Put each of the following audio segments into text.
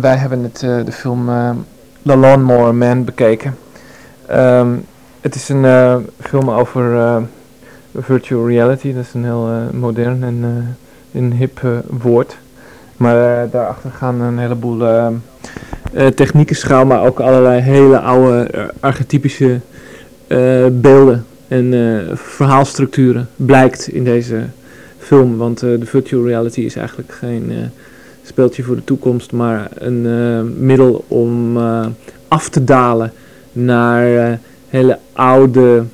wij hebben het, de film The Lawnmower Man bekeken. Ehm, het is een film over virtual reality. Dat is een heel modern en een hip woord. Maar daarachter gaan een heleboel technieken schuil, maar ook allerlei hele oude archetypische beelden en verhaalstructuren blijkt in deze film. Want de virtual reality is eigenlijk geen speeltje voor de toekomst, maar een middel om af te dalen naar hele oude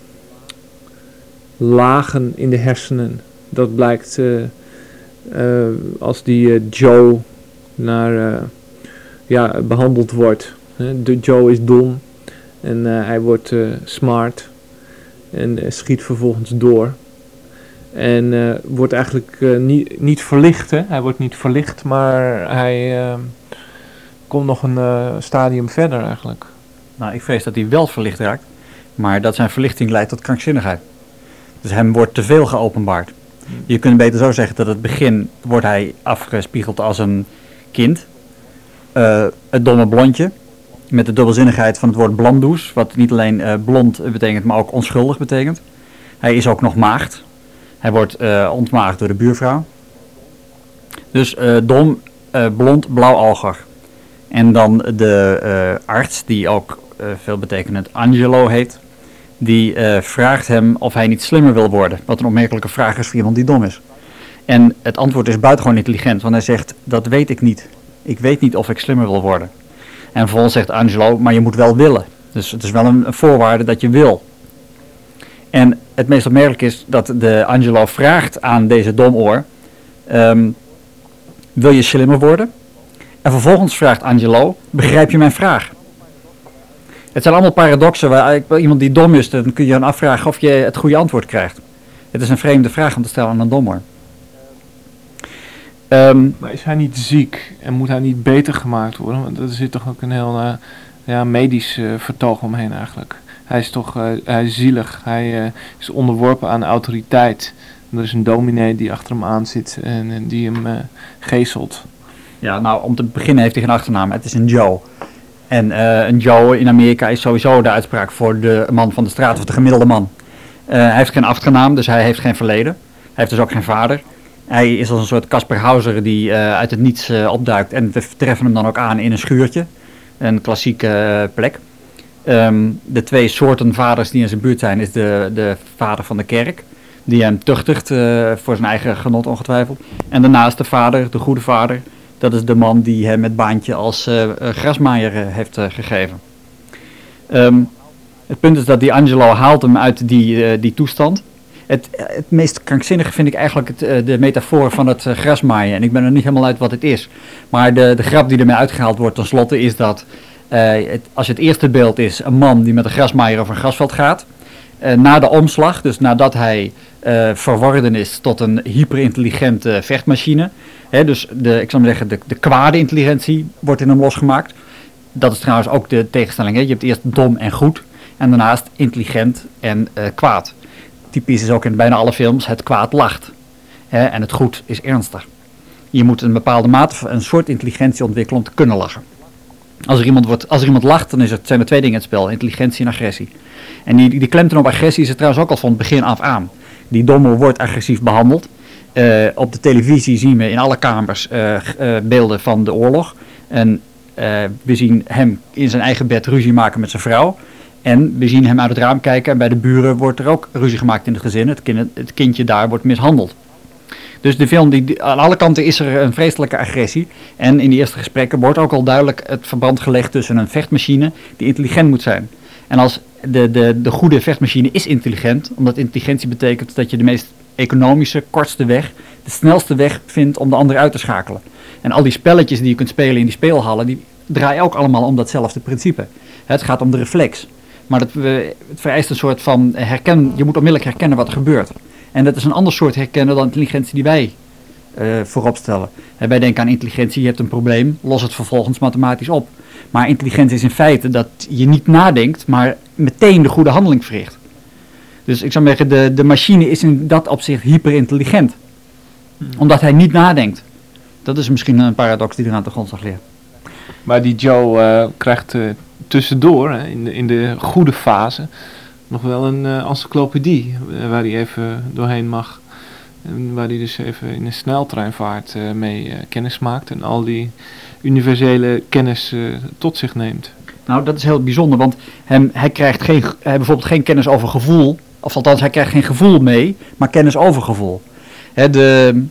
lagen in de hersenen. Dat blijkt als die Joe naar, ja, behandeld wordt. De Joe is dom en hij wordt smart en schiet vervolgens door. En uh, wordt eigenlijk uh, niet, niet verlicht. Hè? Hij wordt niet verlicht, maar hij uh, komt nog een stadium verder eigenlijk. Nou, ik vrees dat hij wel verlicht raakt, maar dat zijn verlichting leidt tot krankzinnigheid. Dus hem wordt te veel geopenbaard. Je kunt beter zo zeggen dat het begin wordt hij afgespiegeld als een kind. het domme blondje, met de dubbelzinnigheid van het woord blandoes, wat niet alleen blond betekent, maar ook onschuldig betekent. Hij is ook nog maagd, hij wordt uh, ontmaagd door de buurvrouw. Dus uh, dom, uh, blond, blauwalger. En dan de arts, die ook veelbetekenend Angelo heet, die vraagt hem of hij niet slimmer wil worden. Wat een opmerkelijke vraag is voor iemand die dom is. En het antwoord is buitengewoon intelligent, want hij zegt, dat weet ik niet. Ik weet niet of ik slimmer wil worden. En vervolgens zegt Angelo, maar je moet wel willen. Dus het is wel een voorwaarde dat je wil. En het meest opmerkelijk is dat de Angelo vraagt aan deze domoor, um, wil je slimmer worden? En vervolgens vraagt Angelo, begrijp je mijn vraag? Het zijn allemaal paradoxen waar iemand die dom is, dan kun je dan afvragen of je het goede antwoord krijgt. Het is een vreemde vraag om te stellen aan een domoor. Um, maar is hij niet ziek en moet hij niet beter gemaakt worden? Want er zit toch ook een heel uh, ja, medisch uh, vertoog omheen eigenlijk hij is toch uh, hij zielig. Hij uh, is onderworpen aan autoriteit. er is een dominee die achter hem aan zit en, en die hem geestelt. Ja, nou om te beginnen heeft hij geen achternaam. Het is een Joe. En een Joe in Amerika is sowieso de uitspraak voor de man van de straat of de gemiddelde man. hij heeft geen achternaam, dus hij heeft geen verleden. Hij heeft dus ook geen vader. Hij is als een soort Casper Hauser die uit het niets opduikt. En we treffen hem dan ook aan in een schuurtje. Een klassieke plek. Um, de twee soorten vaders die in zijn buurt zijn, is de, de vader van de kerk, die hem tuchtigt uh, voor zijn eigen genot ongetwijfeld. En daarnaast de vader, de goede vader, dat is de man die hem het baantje als uh, grasmaaier heeft gegeven. Um, het punt is dat die Angelo haalt hem uit die, die toestand. Het, het meest krankzinnige vind ik eigenlijk het, de metafoor van het grasmaaien. En ik ben er niet helemaal uit wat het is. Maar de, de grap die ermee uitgehaald wordt tenslotte is dat het, als het eerste beeld is een man die met een grasmaaier over een grasveld gaat. Uh, na de omslag, dus nadat hij uh, verworden is tot een hyperintelligente vechtmachine. Hè, dus de, ik zou maar zeggen, de, de kwade intelligentie wordt in hem losgemaakt. Dat is trouwens ook de tegenstelling. Hè. Je hebt eerst dom en goed. En daarnaast intelligent en kwaad. Typisch is ook in bijna alle films, het kwaad lacht. Hè, en het goed is ernstig. Je moet een bepaalde mate, een soort intelligentie ontwikkelen om te kunnen lachen. Als er, iemand wordt, als er iemand lacht, dan is het, zijn er twee dingen in het spel: intelligentie en agressie. En die, die klemtoon op agressie is er trouwens ook al van het begin af aan. Die domme wordt agressief behandeld. Uh, op de televisie zien we in alle kamers uh, uh, beelden van de oorlog. En we zien hem in zijn eigen bed ruzie maken met zijn vrouw. En we zien hem uit het raam kijken en bij de buren wordt er ook ruzie gemaakt in het gezin. Het, kind, het kindje daar wordt mishandeld. Dus de film, die, aan alle kanten is er een vreselijke agressie. En in die eerste gesprekken wordt ook al duidelijk het verband gelegd tussen een vechtmachine die intelligent moet zijn. En als de, de, de goede vechtmachine is intelligent, omdat intelligentie betekent dat je de meest economische, kortste weg, de snelste weg vindt om de ander uit te schakelen. En al die spelletjes die je kunt spelen in die speelhallen, die draaien ook allemaal om datzelfde principe. Het gaat om de reflex. Maar het, het vereist een soort van herken, je moet onmiddellijk herkennen wat er gebeurt. En dat is een ander soort herkennen dan intelligentie die wij uh, voorop stellen. En wij denken aan intelligentie, je hebt een probleem, los het vervolgens mathematisch op. Maar intelligentie is in feite dat je niet nadenkt, maar meteen de goede handeling verricht. Dus ik zou zeggen, de, de machine is in dat opzicht hyperintelligent. Hmm. Omdat hij niet nadenkt. Dat is misschien een paradox die er aan de grondslag ligt. Maar die Joe eh, krijgt eh, tussendoor, hè, in, de, in de goede fase, nog wel een eh, encyclopedie eh, waar hij even doorheen mag. En waar hij dus even in een sneltreinvaart eh, mee kennis maakt en al die universele kennis tot zich neemt. Nou, dat is heel bijzonder, want hem, hij krijgt geen, hij bijvoorbeeld geen kennis over gevoel. Of althans, hij krijgt geen gevoel mee, maar kennis over gevoel. De,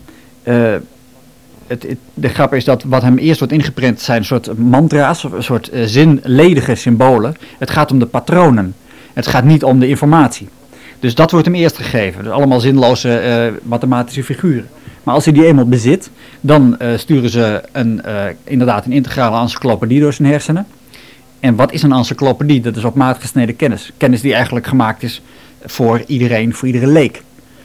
het, de grap is dat wat hem eerst wordt ingeprent zijn soort mantra's, een soort eh, zinledige symbolen. Het gaat om de patronen. Het gaat niet om de informatie. Dus dat wordt hem eerst gegeven. Dus allemaal zinloze eh, mathematische figuren. Maar als hij die eenmaal bezit, dan eh, sturen ze een, eh, inderdaad een integrale encyclopedie door zijn hersenen. En wat is een encyclopedie? Dat is op maat gesneden kennis. Kennis die eigenlijk gemaakt is voor iedereen, voor iedere leek.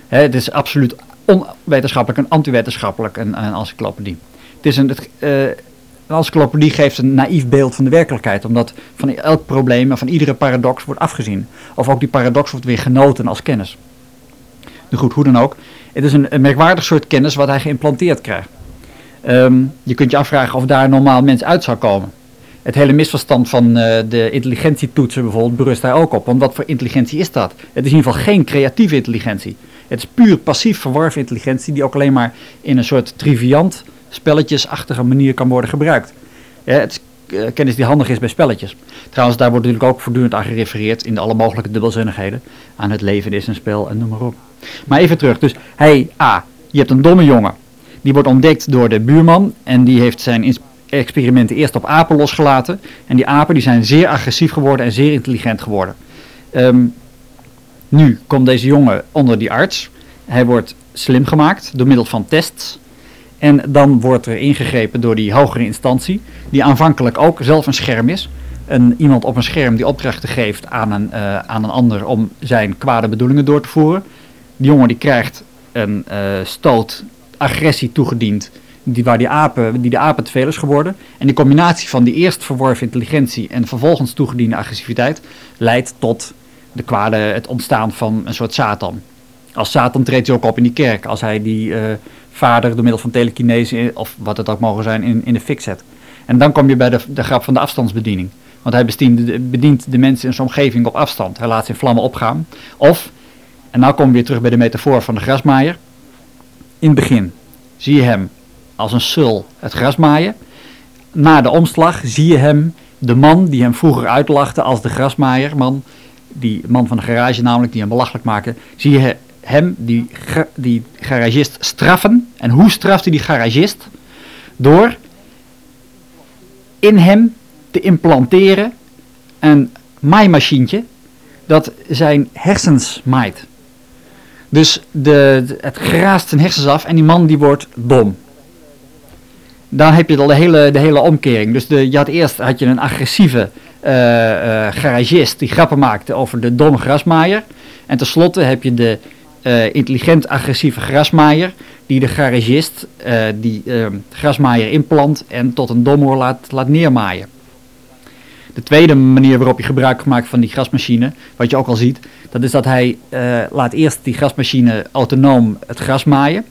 Hè, het is absoluut onwetenschappelijk en antiwetenschappelijk een, een encyclopedie. Het is een, het, een encyclopedie geeft een naïef beeld van de werkelijkheid, omdat van elk probleem en van iedere paradox wordt afgezien. Of ook die paradox wordt weer genoten als kennis. Nou goed, hoe dan ook. Het is een, een merkwaardig soort kennis wat hij geïmplanteerd krijgt. Ehm, je kunt je afvragen of daar een normaal mens uit zou komen. Het hele misverstand van eh, de intelligentietoetsen bijvoorbeeld berust daar ook op. Want wat voor intelligentie is dat? Het is in ieder geval geen creatieve intelligentie. Het is puur passief verworven intelligentie die ook alleen maar in een soort triviant, spelletjesachtige manier kan worden gebruikt. Het is eh, kennis die handig is bij spelletjes. Trouwens, daar wordt natuurlijk ook voortdurend aan gerefereerd in alle mogelijke dubbelzinnigheden. Aan het leven is een spel en noem maar op. Maar even terug. Dus hij, A, je hebt een domme jongen. Die wordt ontdekt door de buurman en die heeft zijn experimenten eerst op apen losgelaten. En die apen die zijn zeer agressief geworden en zeer intelligent geworden. Ehm, nu komt deze jongen onder die arts. Hij wordt slim gemaakt door middel van tests. En dan wordt er ingegrepen door die hogere instantie, die aanvankelijk ook zelf een scherm is. Een, iemand op een scherm die opdrachten geeft aan een, eh, aan een ander om zijn kwade bedoelingen door te voeren. Die jongen die krijgt een eh, stoot agressie toegediend, die, waar die, apen, die de apen te veel is geworden. En die combinatie van die eerst verworven intelligentie en vervolgens toegediende agressiviteit leidt tot de kwade, het ontstaan van een soort Satan. Als Satan treedt hij ook op in die kerk, als hij die eh, vader door middel van telekinese, in- of wat het ook mogen zijn, in, in de fik zet. En dan kom je bij de, de grap van de afstandsbediening. Want hij bedient, bedient de mensen in zijn omgeving op afstand. Hij laat ze in vlammen opgaan. Of, en nou komen we weer terug bij de metafoor van de grasmaaier. In het begin zie je hem als een sul het gras maaien. Na de omslag zie je hem, de man die hem vroeger uitlachte als de grasmaaier, man, die man van de garage namelijk, die hem belachelijk maakte, zie je hem, die, die garagist, straffen. En hoe straft hij die garagist? Door in hem te implanteren een maaimachientje dat zijn hersens maait. Dus de, het graast zijn hersens af en die man die wordt dom. Dan heb je al de hele, de hele omkering. Dus de, je had eerst had je een agressieve eh, garagist die grappen maakte over de domme grasmaaier. En tenslotte heb je de eh, intelligent agressieve grasmaaier die de garagist eh, die eh, grasmaaier inplant en tot een domhoor laat, laat neermaaien. De tweede manier waarop je gebruik maakt van die grasmachine, wat je ook al ziet, dat is dat hij eh, laat eerst die grasmachine autonoom het gras maaien.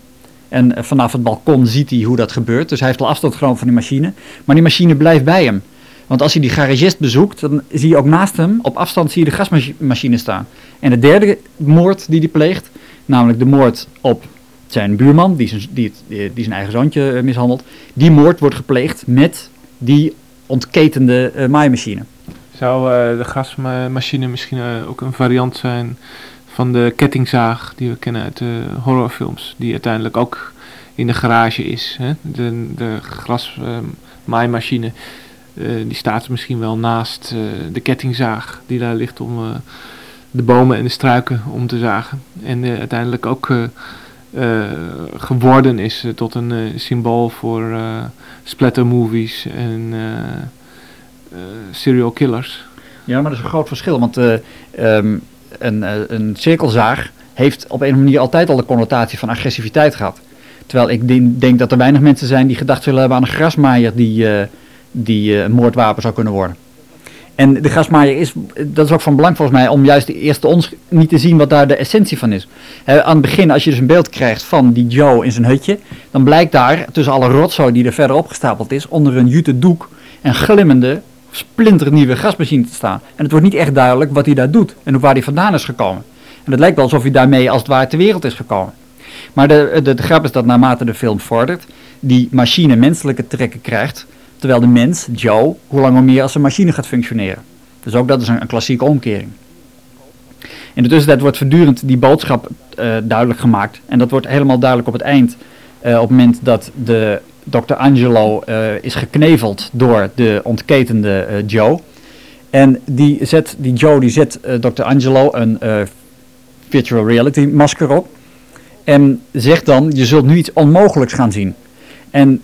En vanaf het balkon ziet hij hoe dat gebeurt. Dus hij heeft al afstand genomen van die machine. Maar die machine blijft bij hem. Want als hij die garagist bezoekt, dan zie je ook naast hem, op afstand zie je de grasmachine staan. En de derde moord die hij pleegt, namelijk de moord op zijn buurman, die zijn, die, die zijn eigen zoontje eh, mishandelt, die moord wordt gepleegd met die ontketende eh, maaimachine. Zou eh, de gasmachine misschien ook een variant zijn van de kettingzaag die we kennen uit de horrorfilms, die uiteindelijk ook in de garage is. Hè? De, de grasmaaimachine eh, die staat misschien wel naast eh, de kettingzaag die daar ligt om eh, de bomen en de struiken om te zagen. En uiteindelijk ook geworden is tot een symbool voor splattermovies en serial killers. Ja, maar dat is een groot verschil, want eh, ehm, een, een cirkelzaag heeft op een of manier altijd al de connotatie van agressiviteit gehad. Terwijl ik de- denk dat er weinig mensen zijn die gedacht zullen hebben aan een grasmaaier die, die eh, een moordwapen zou kunnen worden. En de grasmaaier is, dat is ook van belang volgens mij, om juist eerst ons niet te zien wat daar de essentie van is. Aan het begin, als je dus een beeld krijgt van die Joe in zijn hutje, dan blijkt daar tussen alle rotzooi die er verder opgestapeld is, onder een jute doek, een glimmende, splinternieuwe gasmachine te staan. En het wordt niet echt duidelijk wat hij daar doet en waar hij vandaan is gekomen. En het lijkt wel alsof hij daarmee als het ware ter wereld is gekomen. Maar de, de, de grap is dat naarmate de film vordert, die machine menselijke trekken krijgt, terwijl de mens, Joe, hoe lang meer als een machine gaat functioneren. Dus ook dat is een, een klassieke omkering. In de tussentijd wordt voortdurend die boodschap uh, duidelijk gemaakt. En dat wordt helemaal duidelijk op het eind. Uh, op het moment dat de Dr. Angelo uh, is gekneveld door de ontketende Joe. En die, zet, die Joe die zet Dr. Angelo een virtual reality masker op. En zegt dan, je zult nu iets onmogelijks gaan zien. En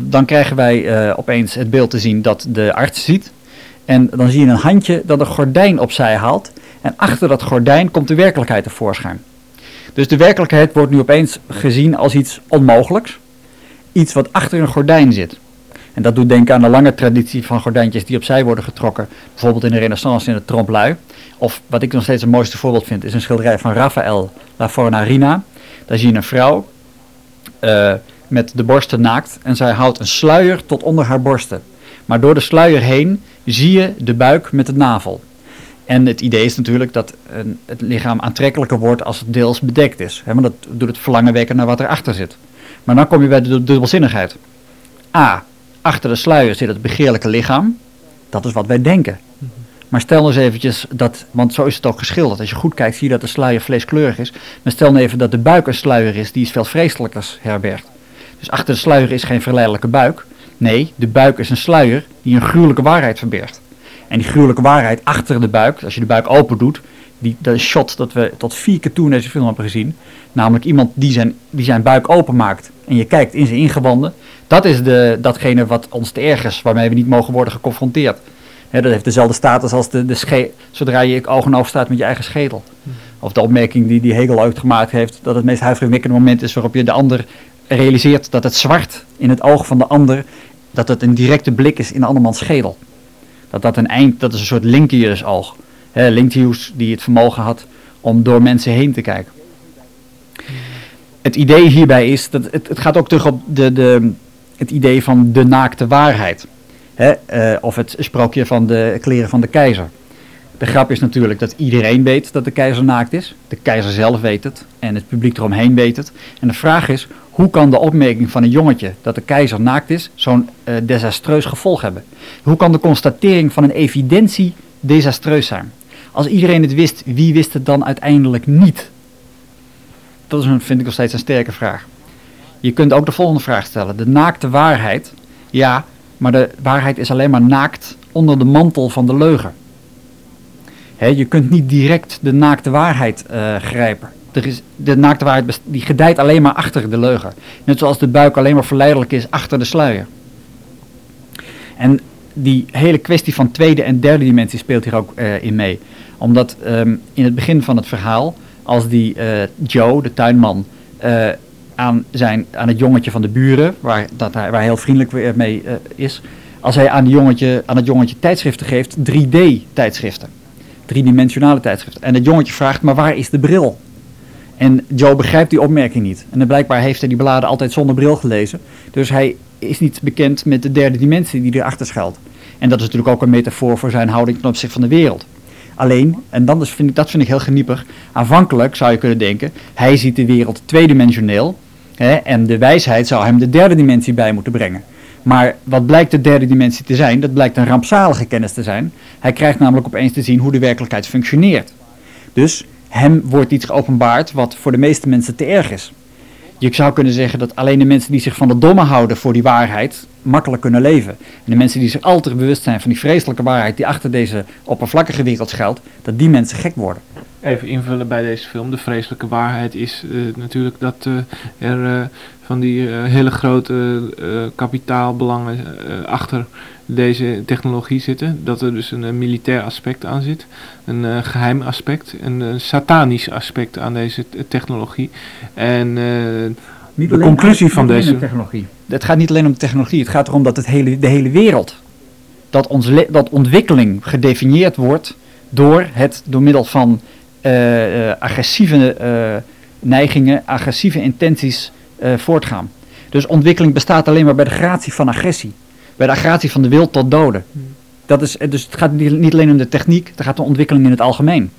dan krijgen wij opeens het beeld te zien dat de arts ziet. En dan zie je een handje dat een gordijn opzij haalt. En achter dat gordijn komt de werkelijkheid tevoorschijn. Dus de werkelijkheid wordt nu opeens gezien als iets onmogelijks. Iets wat achter een gordijn zit. En dat doet denken aan de lange traditie van gordijntjes die opzij worden getrokken. Bijvoorbeeld in de renaissance in het trompe Of wat ik nog steeds het mooiste voorbeeld vind, is een schilderij van Raphaël La Fornarina. Daar zie je een vrouw uh, met de borsten naakt en zij houdt een sluier tot onder haar borsten. Maar door de sluier heen zie je de buik met de navel. En het idee is natuurlijk dat een, het lichaam aantrekkelijker wordt als het deels bedekt is. Hè, want dat doet het verlangen wekken naar wat erachter zit. Maar dan kom je bij de dubbelzinnigheid. A. Achter de sluier zit het begeerlijke lichaam. Dat is wat wij denken. Maar stel eens eventjes dat, want zo is het ook geschilderd. Als je goed kijkt zie je dat de sluier vleeskleurig is. Maar stel nou even dat de buik een sluier is die is veel vreselijkers herbergt. Dus achter de sluier is geen verleidelijke buik. Nee, de buik is een sluier die een gruwelijke waarheid verbergt. En die gruwelijke waarheid achter de buik, als je de buik open doet, die, dat shot dat we tot vier keer toe in deze film hebben gezien, namelijk iemand die zijn, die zijn buik openmaakt en je kijkt in zijn ingewanden, dat is de, datgene wat ons te erg is, waarmee we niet mogen worden geconfronteerd. dat heeft dezelfde status als de, de zodra je oog en oog staat met je eigen schedel. Of de opmerking die, die Hegel uitgemaakt heeft, dat het meest huiveringwekkende moment is waarop je de ander realiseert dat het zwart in het oog van de ander, dat het een directe blik is in andermans schedel dat dat een eind, dat is een soort Linkius-oog. Linkius die het vermogen had om door mensen heen te kijken. Het idee hierbij is, dat het, het gaat ook terug op de, de, het idee van de naakte waarheid. Uh, of het sprookje van de kleren van de keizer. De grap is natuurlijk dat iedereen weet dat de keizer naakt is. De keizer zelf weet het en het publiek eromheen weet het. En de vraag is, hoe kan de opmerking van een jongetje dat de keizer naakt is zo'n uh, desastreus gevolg hebben? Hoe kan de constatering van een evidentie desastreus zijn? Als iedereen het wist, wie wist het dan uiteindelijk niet? Dat is een, vind ik nog steeds een sterke vraag. Je kunt ook de volgende vraag stellen. De naakte waarheid, ja, maar de waarheid is alleen maar naakt onder de mantel van de leugen. je kunt niet direct de naakte waarheid uh, grijpen er is, de naakte waarheid die gedijt alleen maar achter de leugen. Net zoals de buik alleen maar verleidelijk is achter de sluier. En die hele kwestie van tweede en derde dimensie speelt hier ook uh, in mee. Omdat um, in het begin van het verhaal, als die uh, Joe, de tuinman, uh, aan, zijn, aan het jongetje van de buren, waar, dat hij, heel vriendelijk mee is, als hij aan, jongetje, aan het jongetje tijdschriften geeft, 3D-tijdschriften. Driedimensionale tijdschriften. En het jongetje vraagt, maar waar is de bril? En Joe begrijpt die opmerking niet. En blijkbaar heeft hij die bladen altijd zonder bril gelezen. Dus hij is niet bekend met de derde dimensie die erachter schuilt. En dat is natuurlijk ook een metafoor voor zijn houding ten opzichte van de wereld. Alleen, en dan vind ik, dat vind ik heel geniepig, aanvankelijk zou je kunnen denken, hij ziet de wereld tweedimensioneel hè, en de wijsheid zou hem de derde dimensie bij moeten brengen. Maar wat blijkt de derde dimensie te zijn? Dat blijkt een rampzalige kennis te zijn. Hij krijgt namelijk opeens te zien hoe de werkelijkheid functioneert. Dus hem wordt iets geopenbaard wat voor de meeste mensen te erg is. Je zou kunnen zeggen dat alleen de mensen die zich van de domme houden voor die waarheid makkelijk kunnen leven. En de mensen die zich altijd bewust zijn van die vreselijke waarheid die achter deze oppervlakkige wereld schuilt, dat die mensen gek worden. Even invullen bij deze film. De vreselijke waarheid is uh, natuurlijk dat uh, er uh, van die hele grote kapitaalbelangen achter deze technologie zitten. Dat er dus een, militair aspect aan zit, een uh, geheim aspect, een, een, satanisch aspect aan deze technologie. En uh, de conclusie van deze technologie. Het gaat niet alleen om de technologie, het gaat erom dat het hele, de hele wereld, dat, ons dat ontwikkeling gedefinieerd wordt door het door middel van uh, agressieve neigingen, agressieve intenties voortgaan. Dus ontwikkeling bestaat alleen maar bij de gratie van agressie. Bij de agressie van de wil tot doden. Dat is, dus het gaat niet alleen om de techniek, het gaat om ontwikkeling in het algemeen.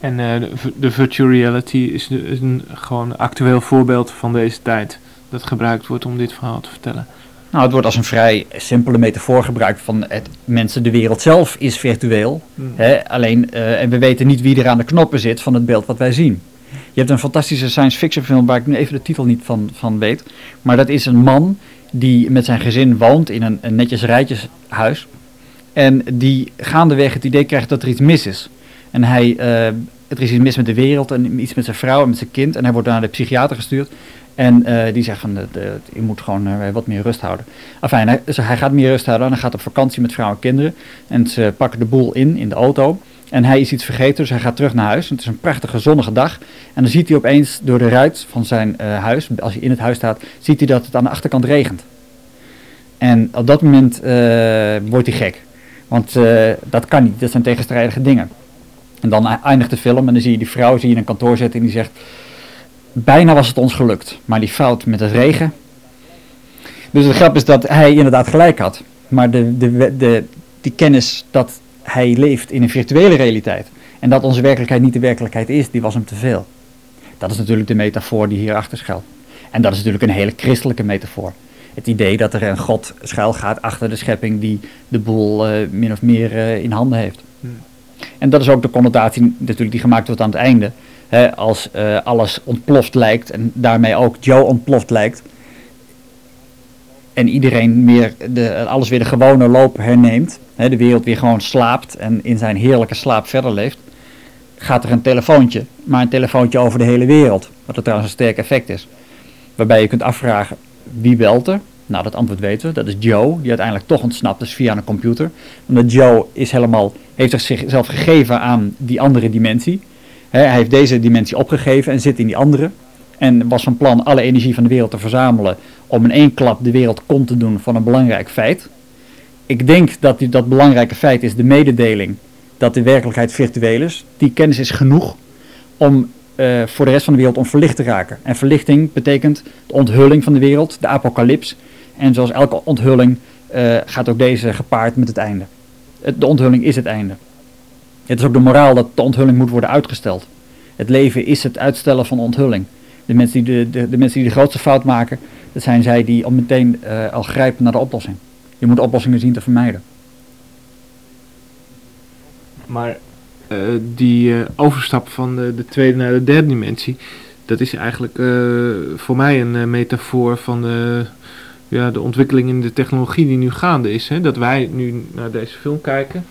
En uh, de, de, virtual reality is, de, is een gewoon actueel voorbeeld van deze tijd. Dat gebruikt wordt om dit verhaal te vertellen. Nou, het wordt als een vrij simpele metafoor gebruikt van het, mensen, de wereld zelf is virtueel. Hmm. Hè? Alleen, uh, en we weten niet wie er aan de knoppen zit van het beeld wat wij zien. Je hebt een fantastische science fiction film waar ik nu even de titel niet van, van weet. Maar dat is een man die met zijn gezin woont in een, een netjes rijtjeshuis. En die gaandeweg het idee krijgt dat er iets mis is. En hij, uh, er is iets mis met de wereld en iets met zijn vrouw en met zijn kind. En hij wordt naar de psychiater gestuurd. En uh, die de, de, je moet gewoon wat meer rust houden. Enfin, hij, dus hij gaat meer rust houden en hij gaat op vakantie met vrouw en kinderen. En ze pakken de boel in, in de auto. En hij is iets vergeten, dus hij gaat terug naar huis. Het is een prachtige zonnige dag. En dan ziet hij opeens door de ruit van zijn uh, huis, als hij in het huis staat, ziet hij dat het aan de achterkant regent. En op dat moment wordt hij gek. Want dat kan niet, dat zijn tegenstrijdige dingen. En dan eindigt de film en dan zie je die vrouw je in een kantoor zitten en die zegt bijna was het ons gelukt. Maar die fout met het regen. Dus de grap is dat hij inderdaad gelijk had. Maar de, de, de, die kennis dat hij leeft in een virtuele realiteit. En dat onze werkelijkheid niet de werkelijkheid is, die was hem te veel. Dat is natuurlijk de metafoor die hierachter schuilt. En dat is natuurlijk een hele christelijke metafoor. Het idee dat er een God schuil gaat achter de schepping die de boel uh, min of meer uh, in handen heeft. Hmm. En dat is ook de connotatie natuurlijk die gemaakt wordt aan het einde als uh, alles ontploft lijkt en daarmee ook Joe ontploft lijkt. En iedereen meer de, alles weer de gewone loop herneemt. de wereld weer gewoon slaapt en in zijn heerlijke slaap verder leeft. Gaat er een telefoontje, maar een telefoontje over de hele wereld. Wat er trouwens een sterk effect is. Waarbij je kunt afvragen wie belt er. Nou, dat antwoord weten we. Dat is Joe, die uiteindelijk toch ontsnapt is via een computer. Omdat Joe is helemaal, heeft zichzelf gegeven aan die andere dimensie hij heeft deze dimensie opgegeven en zit in die andere. En was van plan alle energie van de wereld te verzamelen om in één klap de wereld kon te doen van een belangrijk feit. Ik denk dat die, dat belangrijke feit is de mededeling dat de werkelijkheid virtueel is. Die kennis is genoeg om uh, voor de rest van de wereld om verlicht te raken. En verlichting betekent de onthulling van de wereld, de apocalyps. En zoals elke onthulling uh, gaat ook deze gepaard met het einde. De onthulling is het einde. Het is ook de moraal dat de onthulling moet worden uitgesteld. Het leven is het uitstellen van onthulling. De mensen die de, de, de, mensen die de grootste fout maken, dat zijn zij die al meteen uh, al grijpen naar de oplossing. Je moet oplossingen zien te vermijden. Maar uh, die uh, overstap van de, de, tweede naar de derde dimensie, dat is eigenlijk voor mij een metafoor van de, ja, de ontwikkeling in de technologie die nu gaande is. Hè? Dat wij nu naar deze film kijken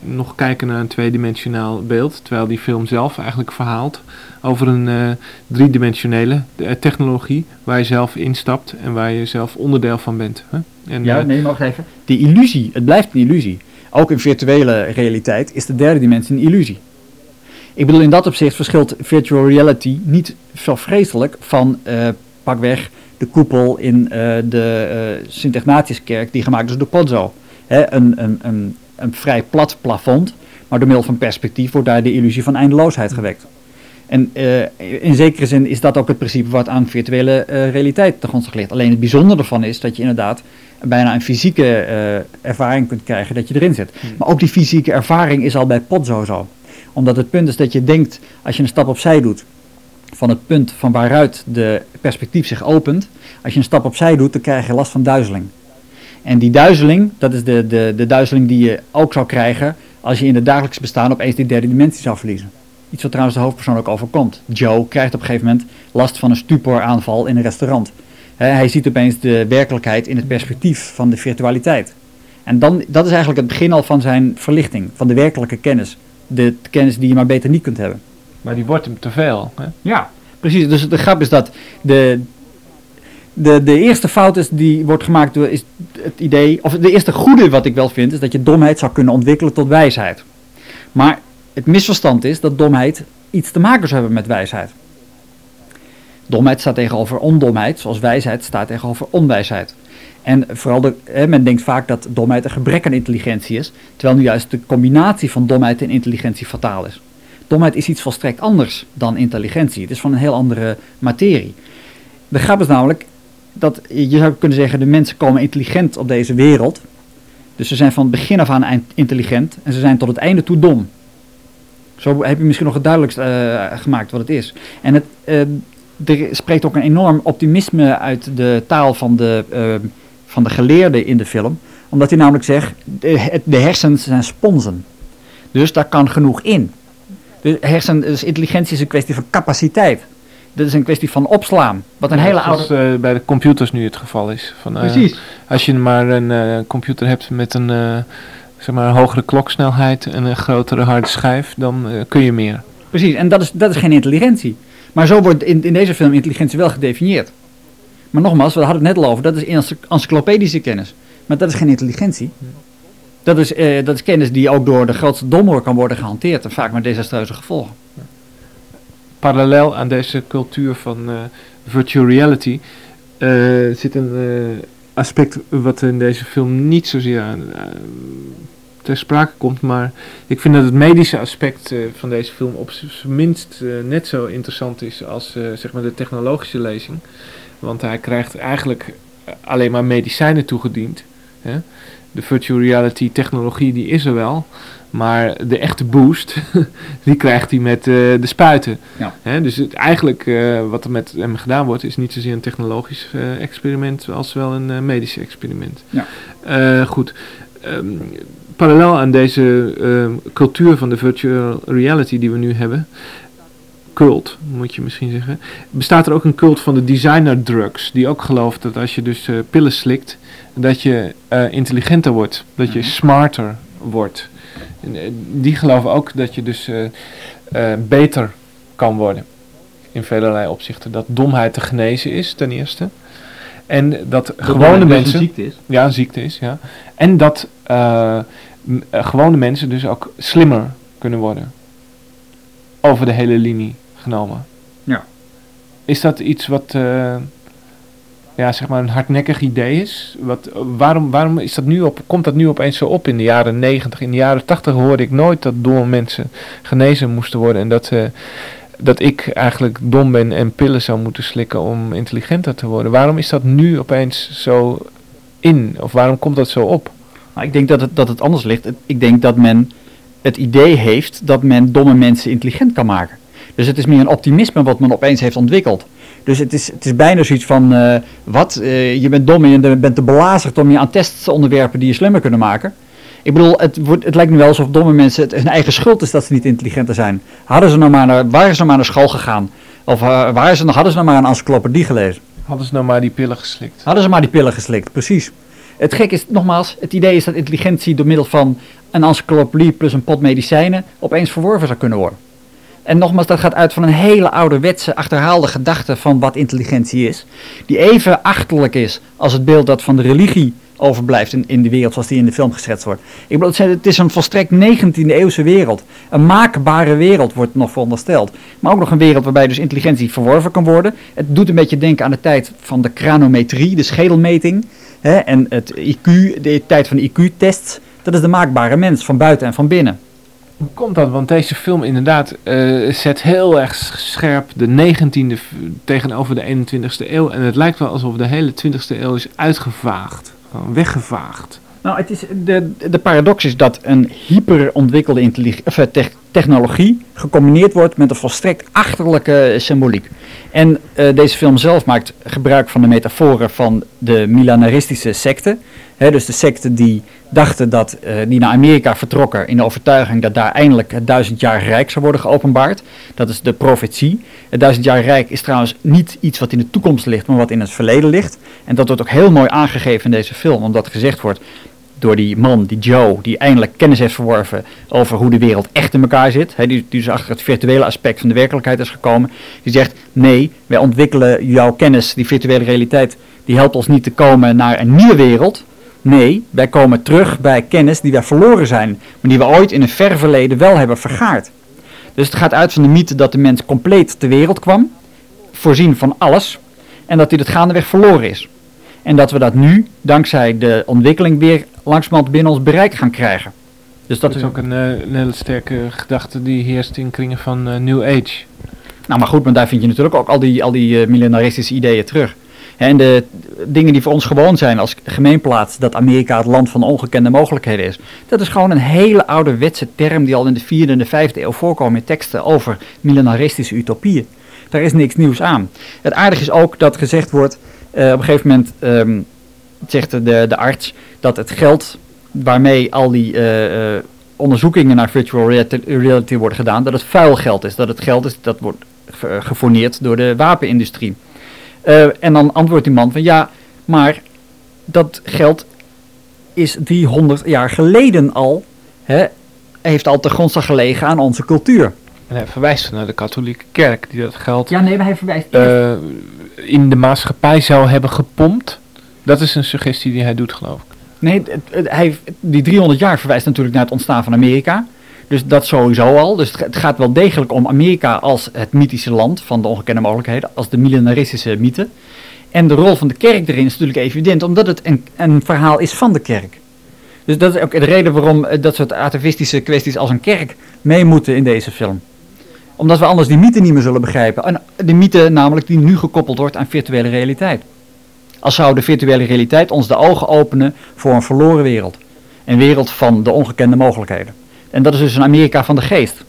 nog kijken naar een tweedimensionaal beeld, terwijl die film zelf eigenlijk verhaalt over een uh, driedimensionele uh, technologie waar je zelf instapt en waar je zelf onderdeel van bent. Hè? En, ja, uh, nee, nog even. Die illusie, het blijft een illusie. Ook in virtuele realiteit is de derde dimensie een illusie. Ik bedoel, in dat opzicht verschilt virtual reality niet zo vreselijk van pakweg de koepel in de Sint-Ignatiuskerk die gemaakt is door Pozzo. Hè, een, een, een een vrij plat plafond, maar door middel van perspectief wordt daar de illusie van eindeloosheid gewekt. En uh, in zekere zin is dat ook het principe wat aan virtuele uh, realiteit te grondslag ligt. Alleen het bijzondere ervan is dat je inderdaad bijna een fysieke uh, ervaring kunt krijgen dat je erin zit. Hmm. Maar ook die fysieke ervaring is al bij Pozzo zo. Omdat het punt is dat je denkt, als je een stap opzij doet, van het punt van waaruit de perspectief zich opent, als je een stap opzij doet, dan krijg je last van duizeling. En die duizeling, dat is de, de, de duizeling die je ook zou krijgen als je in het dagelijks bestaan opeens die derde dimensie zou verliezen. Iets wat trouwens de hoofdpersoon ook overkomt. Joe krijgt op een gegeven moment last van een stuporaanval in een restaurant. hij ziet opeens de werkelijkheid in het perspectief van de virtualiteit. En dan, dat is eigenlijk het begin al van zijn verlichting, van de werkelijke kennis. De kennis die je maar beter niet kunt hebben. Maar die wordt hem te veel. Hè? Ja, precies. Dus de grap is dat de, de, de eerste fout is, die wordt gemaakt door is het idee, of de eerste goede wat ik wel vind, is dat je domheid zou kunnen ontwikkelen tot wijsheid. Maar het misverstand is dat domheid iets te maken zou hebben met wijsheid. Domheid staat tegenover ondomheid, zoals wijsheid staat tegenover onwijsheid. En vooral, de, hè, men denkt vaak dat domheid een gebrek aan intelligentie is, terwijl nu juist de combinatie van domheid en intelligentie fataal is. Domheid is iets volstrekt anders dan intelligentie. Het is van een heel andere materie. De grap is namelijk, dat je zou kunnen zeggen, de mensen komen intelligent op deze wereld. Dus ze zijn van het begin af aan intelligent en ze zijn tot het einde toe dom. Zo heb je misschien nog het duidelijkst eh, gemaakt wat het is. En het, eh, er spreekt ook een enorm optimisme uit de taal van de, eh, van de geleerde in de film. Omdat hij namelijk zegt, de, de hersens zijn sponsen. Dus daar kan genoeg in. De hersen, dus intelligentie is een kwestie van capaciteit. Dat is een kwestie van opslaan. Wat een hele oude... Zoals bij de computers nu het geval is. Van, Precies. Als je maar een computer hebt met een, zeg maar een hogere kloksnelheid en een grotere harde schijf, dan eh, kun je meer. Precies, en dat is, dat is geen intelligentie. Maar zo wordt in, in deze film intelligentie wel gedefinieerd. Maar nogmaals, we hadden het net al over, dat is ency- encyclopedische kennis. Maar dat is geen intelligentie. Dat is, eh, dat is kennis die ook door de grootste domhoor kan worden gehanteerd en vaak met desastreuze gevolgen. Parallel aan deze cultuur van eh, virtual reality zit een aspect wat in deze film niet zozeer eh, ter sprake komt, maar ik vind dat het medische aspect eh, van deze film op zijn minst eh, net zo interessant is als zeg maar de technologische lezing. Want hij krijgt eigenlijk alleen maar medicijnen toegediend. Hè? De virtual reality technologie die is er wel. Maar de echte boost, die krijgt hij met eh, de spuiten. Ja. Dus het, eigenlijk eh, wat er met hem gedaan wordt, is niet zozeer een technologisch eh, experiment als wel een medisch experiment. Ja. Goed. Ehm, parallel aan deze ehm, cultuur van de virtual reality die we nu hebben, cult moet je misschien zeggen, bestaat er ook een cult van de designer drugs, die ook gelooft dat als je dus pillen slikt, dat je intelligenter wordt, dat je Mhm. smarter wordt. Eh, die geloven ook dat je dus eh, eh, beter kan worden in velerlei opzichten. Dat domheid te genezen is, ten eerste. En dat gewone mensen ziekte is. ja, een ziekte is, ja. En dat gewone mensen dus ook slimmer kunnen worden. Over de hele linie genomen. Ja. Is dat iets wat, ja, zeg maar een hardnekkig idee is? Wat, waarom waarom is dat nu op, komt dat nu opeens zo op in de jaren 90? In de jaren 80 hoorde ik nooit dat domme mensen genezen moesten worden. En dat, dat ik eigenlijk dom ben en pillen zou moeten slikken om intelligenter te worden. Waarom is dat nu opeens zo in? Of waarom komt dat zo op? Nou, ik denk dat het, dat het anders ligt. Ik denk dat men het idee heeft dat men domme mensen intelligent kan maken. Dus het is meer een optimisme wat men opeens heeft ontwikkeld. Dus het is, het is bijna zoiets van, eh, wat, eh, je bent dom en je bent te belazerd om je aan tests te onderwerpen die je slimmer kunnen maken. Ik bedoel, het, wordt, het lijkt nu wel alsof domme mensen het hun eigen schuld is dat ze niet intelligenter zijn. Hadden ze nou maar naar, waren ze nou maar naar school gegaan? Of eh, waren ze, nog- hadden ze nou maar een encyclopedie gelezen? Hadden ze nou maar die pillen geslikt? Hadden ze maar die pillen geslikt, precies. Het gek is, nogmaals, het idee is dat intelligentie door middel van een encyclopedie plus een pot medicijnen opeens verworven zou kunnen worden. En nogmaals, dat gaat uit van een hele ouderwetse, achterhaalde gedachte van wat intelligentie is. Die even achterlijk is als het beeld dat van de religie overblijft in, in de wereld zoals die in de film geschetst wordt. Ik bedoel, het is een volstrekt 19e eeuwse wereld. Een maakbare wereld wordt nog verondersteld. Maar ook nog een wereld waarbij dus intelligentie verworven kan worden. Het doet een beetje denken aan de tijd van de chronometrie, de schedelmeting. Hè, en het IQ, de tijd van de IQ-tests. Dat is de maakbare mens, van buiten en van binnen. Hoe komt dat? Want deze film inderdaad eh, zet heel erg scherp de 19e v- tegenover de 21ste eeuw. En het lijkt wel alsof de hele 20ste eeuw is uitgevaagd. Weggevaagd. Nou, het is de, de paradox is dat een hyperontwikkelde of, eh, tech- technologie gecombineerd wordt met een volstrekt achterlijke symboliek. En eh, deze film zelf maakt gebruik van de metaforen van de Milenaristische secte. Hè, dus de secte die dachten dat, eh, die naar Amerika vertrokken in de overtuiging dat daar eindelijk het duizendjarig rijk zou worden geopenbaard. Dat is de profetie. Het duizendjarig rijk is trouwens niet iets wat in de toekomst ligt, maar wat in het verleden ligt. En dat wordt ook heel mooi aangegeven in deze film, omdat gezegd wordt door die man, die Joe, die eindelijk kennis heeft verworven over hoe de wereld echt in elkaar zit. Die, die dus achter het virtuele aspect van de werkelijkheid is gekomen. Die zegt, nee, wij ontwikkelen jouw kennis, die virtuele realiteit, die helpt ons niet te komen naar een nieuwe wereld. Nee, wij komen terug bij kennis die wij verloren zijn, maar die we ooit in een ver verleden wel hebben vergaard. Dus het gaat uit van de mythe dat de mens compleet ter wereld kwam, voorzien van alles, en dat hij dat gaandeweg verloren is. En dat we dat nu, dankzij de ontwikkeling, weer langzamerhand binnen ons bereik gaan krijgen. Dus Dat dat is ook een, eh, een hele sterke gedachte die heerst in kringen van eh, New Age. Nou, maar goed, maar daar vind je natuurlijk ook al die, al die millenaristische ideeën terug. En de dingen die voor ons gewoon zijn als gemeenplaats, dat Amerika het land van ongekende mogelijkheden is. Dat is gewoon een hele ouderwetse term die al in de vierde en de vijfde eeuw voorkomt in teksten over millenaristische utopieën. Daar is niks nieuws aan. Het aardige is ook dat gezegd wordt, uh, op een gegeven moment um, zegt de, de arts dat het geld waarmee al die uh, onderzoekingen naar virtual reality worden gedaan, dat het vuil geld is. Dat het geld is dat wordt gefourneerd door de wapenindustrie. Uh, en dan antwoordt die man van ja, maar dat geld is 300 jaar geleden al, hè, heeft al te grondslag gelegen aan onze cultuur. En hij verwijst naar de katholieke kerk die dat geld ja, nee, maar hij verwijst uh, in de maatschappij zou hebben gepompt. Dat is een suggestie die hij doet, geloof ik. Nee, hij, die 300 jaar verwijst natuurlijk naar het ontstaan van Amerika. Dus dat sowieso al. Dus het gaat wel degelijk om Amerika als het mythische land van de ongekende mogelijkheden, als de millenaristische mythe. En de rol van de kerk erin is natuurlijk evident, omdat het een, een verhaal is van de kerk. Dus dat is ook de reden waarom eh, dat soort atavistische kwesties als een kerk mee moeten in deze film. Omdat we anders die mythe niet meer zullen begrijpen. En de mythe namelijk die nu gekoppeld wordt aan virtuele realiteit. Als zou de virtuele realiteit ons de ogen openen voor een verloren wereld. Een wereld van de ongekende mogelijkheden. En dat is dus een Amerika van de geest.